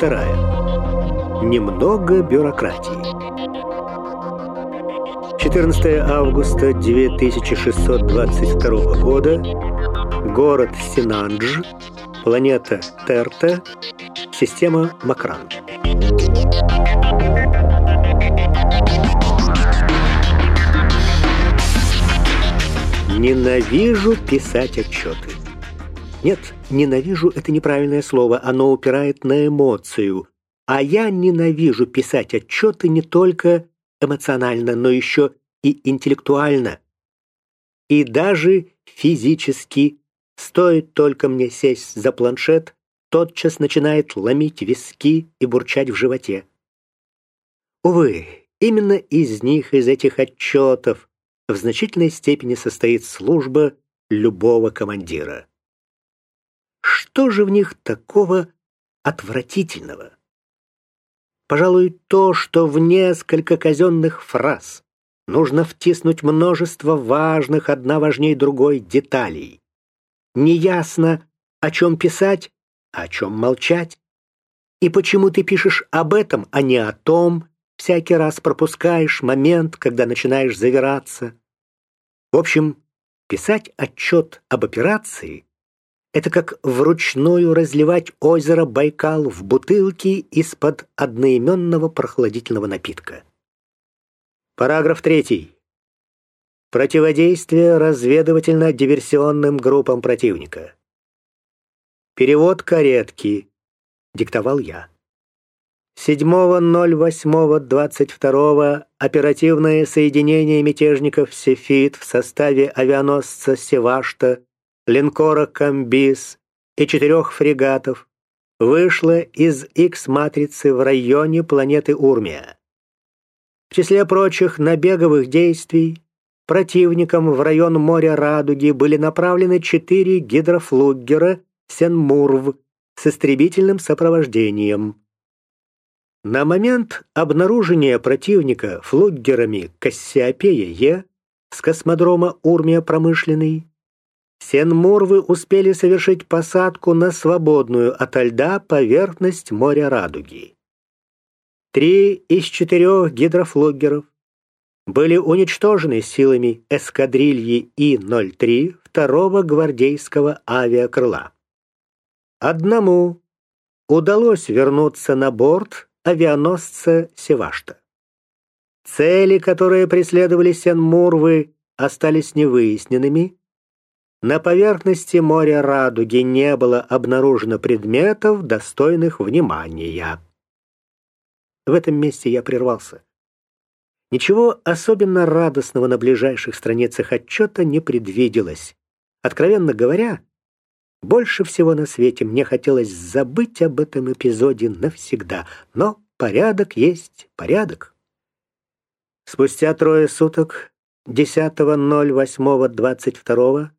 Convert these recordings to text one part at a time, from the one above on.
вторая. Немного бюрократии. 14 августа 2622 года. Город Синандж. Планета Терта. Система Макран. Ненавижу писать отчеты. Нет, ненавижу — это неправильное слово, оно упирает на эмоцию. А я ненавижу писать отчеты не только эмоционально, но еще и интеллектуально. И даже физически. Стоит только мне сесть за планшет, тотчас начинает ломить виски и бурчать в животе. Увы, именно из них, из этих отчетов, в значительной степени состоит служба любого командира. Что же в них такого отвратительного? Пожалуй, то, что в несколько казенных фраз нужно втиснуть множество важных, одна важнее другой, деталей. Неясно, о чем писать, о чем молчать. И почему ты пишешь об этом, а не о том, всякий раз пропускаешь момент, когда начинаешь завираться. В общем, писать отчет об операции — это как вручную разливать озеро Байкал в бутылки из-под одноименного прохладительного напитка. Параграф 3. Противодействие разведывательно-диверсионным группам противника. Перевод каретки. Диктовал я. 7.08.22 оперативное соединение мятежников «Сефит» в составе авианосца «Севашта», линкора «Камбис» и четырех фрегатов вышло из X-матрицы в районе планеты Урмия. В числе прочих набеговых действий противникам в район моря Радуги были направлены четыре гидрофлуггера «Сенмурв» с истребительным сопровождением. На момент обнаружения противника флуггерами Кассиопея-Е с космодрома Урмия-Промышленный Сенмурвы успели совершить посадку на свободную ото льда поверхность моря Радуги. Три из четырех гидрофлуггеров были уничтожены силами эскадрильи И-03 второго гвардейского авиакрыла. Одному удалось вернуться на борт авианосца Севашта. Цели, которые преследовали Сен-Мурвы, остались невыясненными. На поверхности моря Радуги не было обнаружено предметов, достойных внимания. В этом месте я прервался. Ничего особенно радостного на ближайших страницах отчета не предвиделось. Откровенно говоря, больше всего на свете мне хотелось забыть об этом эпизоде навсегда, но порядок есть порядок. Спустя трое суток, 10.08.22,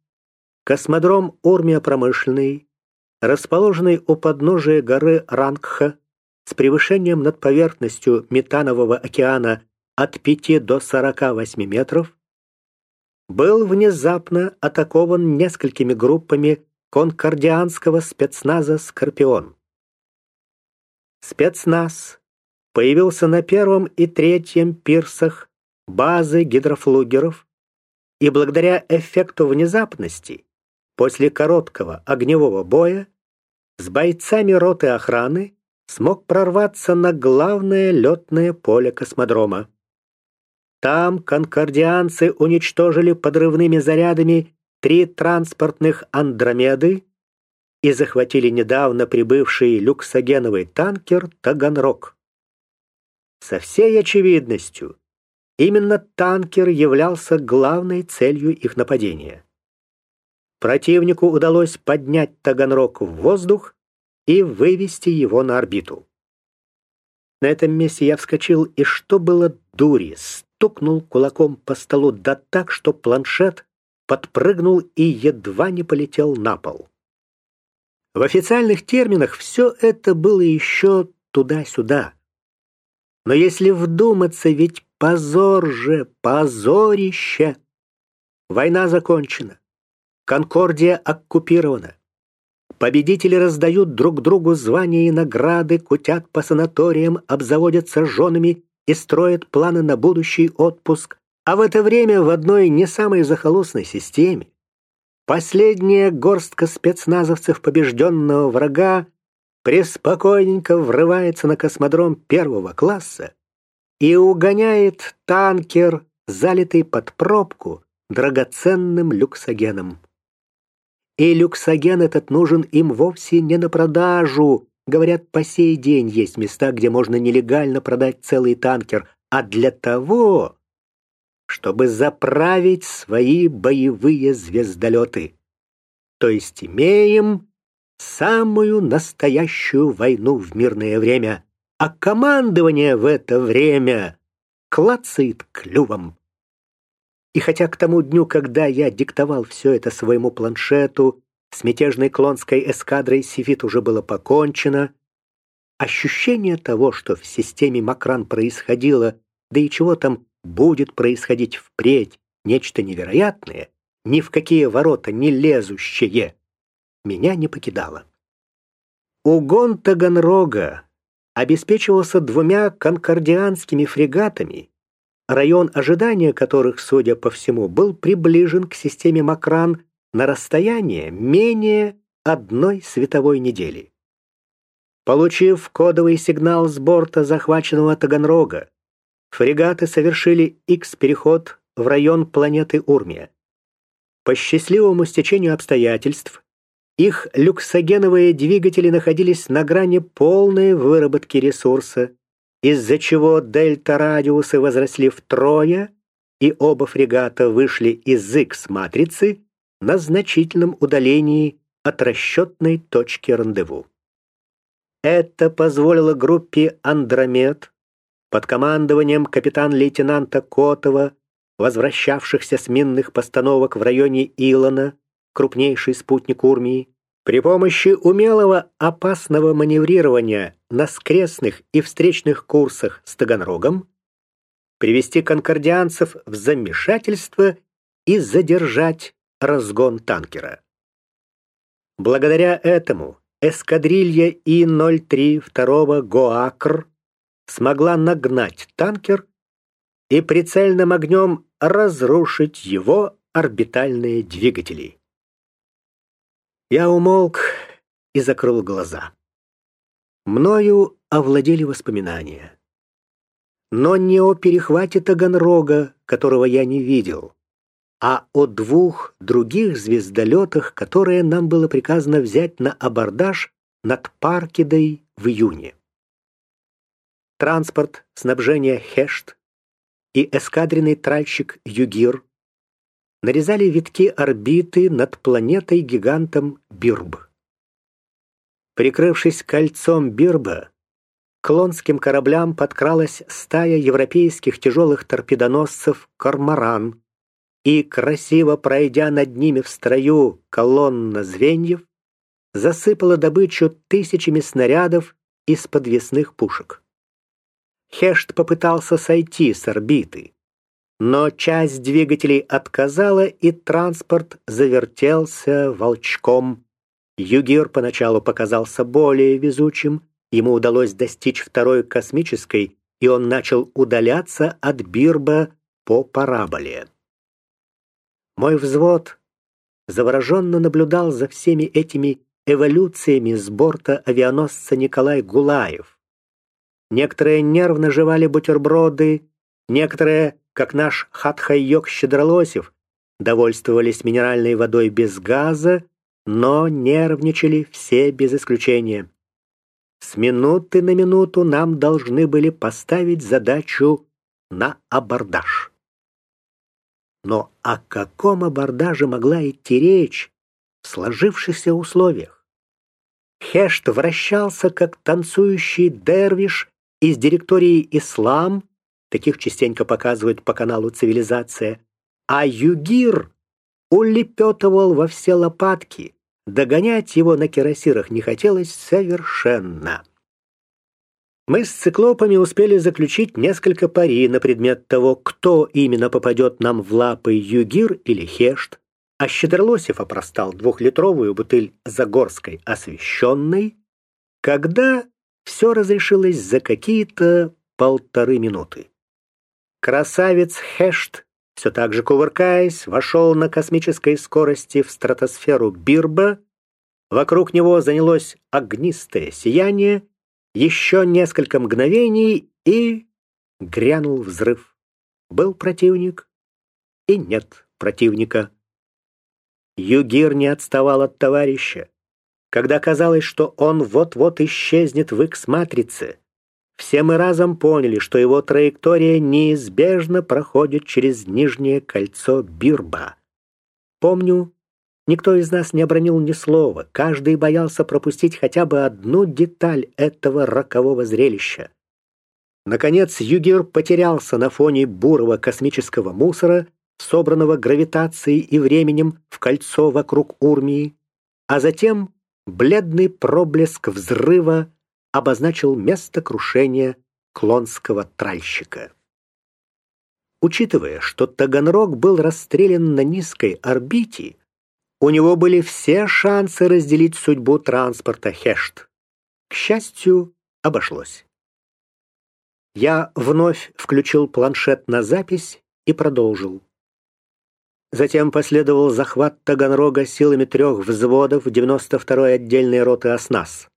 космодром Урмия-Промышленный, расположенный у подножия горы Рангха с превышением над поверхностью метанового океана от 5 до 48 метров, был внезапно атакован несколькими группами конкордианского спецназа «Скорпион». Спецназ появился на первом и третьем пирсах базы гидрофлугеров и благодаря эффекту внезапности после короткого огневого боя с бойцами роты охраны смог прорваться на главное летное поле космодрома. Там конкордианцы уничтожили подрывными зарядами три транспортных «Андромеды» и захватили недавно прибывший люксогеновый танкер «Таганрог». Со всей очевидностью, именно танкер являлся главной целью их нападения. Противнику удалось поднять Таганрог в воздух и вывести его на орбиту. На этом месте я вскочил и, что было дури, стукнул кулаком по столу да так, что планшет подпрыгнул и едва не полетел на пол. В официальных терминах все это было еще туда-сюда. Но если вдуматься, ведь позор же, позорище! Война закончена. Конкордия оккупирована. Победители раздают друг другу звания и награды, кутят по санаториям, обзаводятся женами и строят планы на будущий отпуск. А в это время в одной не самой захолустной системе последняя горстка спецназовцев побежденного врага преспокойненько врывается на космодром первого класса и угоняет танкер, залитый под пробку, драгоценным люксогеном. И люксоген этот нужен им вовсе не на продажу. Говорят, по сей день есть места, где можно нелегально продать целый танкер, а для того, чтобы заправить свои боевые звездолеты. То есть имеем самую настоящую войну в мирное время, а командование в это время клацает клювом. И хотя к тому дню, когда я диктовал все это своему планшету, с мятежной клонской эскадрой Сифит уже было покончено, ощущение того, что в системе Макран происходило, да и чего там будет происходить впредь, нечто невероятное, ни в какие ворота не лезущее, меня не покидало. Угон Таганрога обеспечивался двумя конкордианскими фрегатами, район ожидания которых, судя по всему, был приближен к системе Макран на расстояние менее одной световой недели. Получив кодовый сигнал с борта захваченного Таганрога, фрегаты совершили X-переход в район планеты Урмия. По счастливому стечению обстоятельств, их люксогеновые двигатели находились на грани полной выработки ресурса, из-за чего дельта-радиусы возросли втрое, и оба фрегата вышли из X-матрицы на значительном удалении от расчетной точки рандеву. Это позволило группе «Андромед» под командованием капитан-лейтенанта Котова, возвращавшихся с минных постановок в районе Илона, крупнейший спутник Урмии, при помощи умелого опасного маневрирования на скрестных и встречных курсах с Таганрогом привести конкордианцев в замешательство и задержать разгон танкера. Благодаря этому эскадрилья И-03 второго ГОАКР смогла нагнать танкер и прицельным огнем разрушить его орбитальные двигатели. Я умолк и закрыл глаза. Мною овладели воспоминания. Но не о перехвате Таганрога, которого я не видел, а о двух других звездолетах, которые нам было приказано взять на абордаж над Паркидой в июне. Транспорт, снабжение Хешт и эскадренный тральщик Югир нарезали витки орбиты над планетой-гигантом Бирб. Прикрывшись кольцом Бирба, к клонским кораблям подкралась стая европейских тяжелых торпедоносцев «Корморан», и, красиво пройдя над ними в строю колонна звеньев, засыпала добычу тысячами снарядов из подвесных пушек. Хешт попытался сойти с орбиты, но часть двигателей отказала, и транспорт завертелся волчком. Югир поначалу показался более везучим, ему удалось достичь второй космической, и он начал удаляться от Бирба по параболе. Мой взвод завороженно наблюдал за всеми этими эволюциями с борта авианосца Николай Гулаев. Некоторые нервно жевали бутерброды, некоторые как наш Хатхайок Щедролосев, довольствовались минеральной водой без газа, но нервничали все без исключения. С минуты на минуту нам должны были поставить задачу на абордаж. Но о каком абордаже могла идти речь в сложившихся условиях? Хешт вращался, как танцующий дервиш из директории «Ислам», Таких частенько показывают по каналу «Цивилизация». А Югир улепетывал во все лопатки. Догонять его на кирасирах не хотелось совершенно. Мы с циклопами успели заключить несколько пари на предмет того, кто именно попадет нам в лапы Югир или Хешт, а Щедролосев опростал двухлитровую бутыль Загорской освещенной, когда все разрешилось за какие-то полторы минуты. Красавец Хешт, все так же кувыркаясь, вошел на космической скорости в стратосферу Бирба. Вокруг него занялось огнистое сияние, еще несколько мгновений и грянул взрыв. Был противник и нет противника. Югир не отставал от товарища. Когда казалось, что он вот-вот исчезнет в X-матрице, все мы разом поняли, что его траектория неизбежно проходит через нижнее кольцо Бирба. Помню, никто из нас не обронил ни слова, каждый боялся пропустить хотя бы одну деталь этого рокового зрелища. Наконец, Югир потерялся на фоне бурого космического мусора, собранного гравитацией и временем в кольцо вокруг Урмии, а затем бледный проблеск взрыва обозначил место крушения клонского тральщика. Учитывая, что Таганрог был расстрелян на низкой орбите, у него были все шансы разделить судьбу транспорта Хешт. К счастью, обошлось. Я вновь включил планшет на запись и продолжил. Затем последовал захват Таганрога силами трех взводов 92-й отдельной роты «Оснас».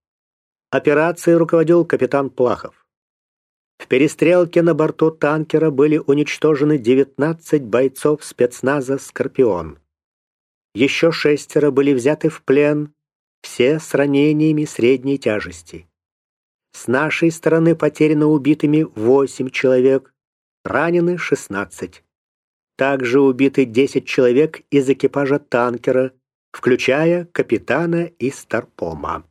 Операцией руководил капитан Плахов. В перестрелке на борту танкера были уничтожены 19 бойцов спецназа «Скорпион». Еще шестеро были взяты в плен, все с ранениями средней тяжести. С нашей стороны потеряно убитыми 8 человек, ранены 16. Также убиты 10 человек из экипажа танкера, включая капитана и старпома.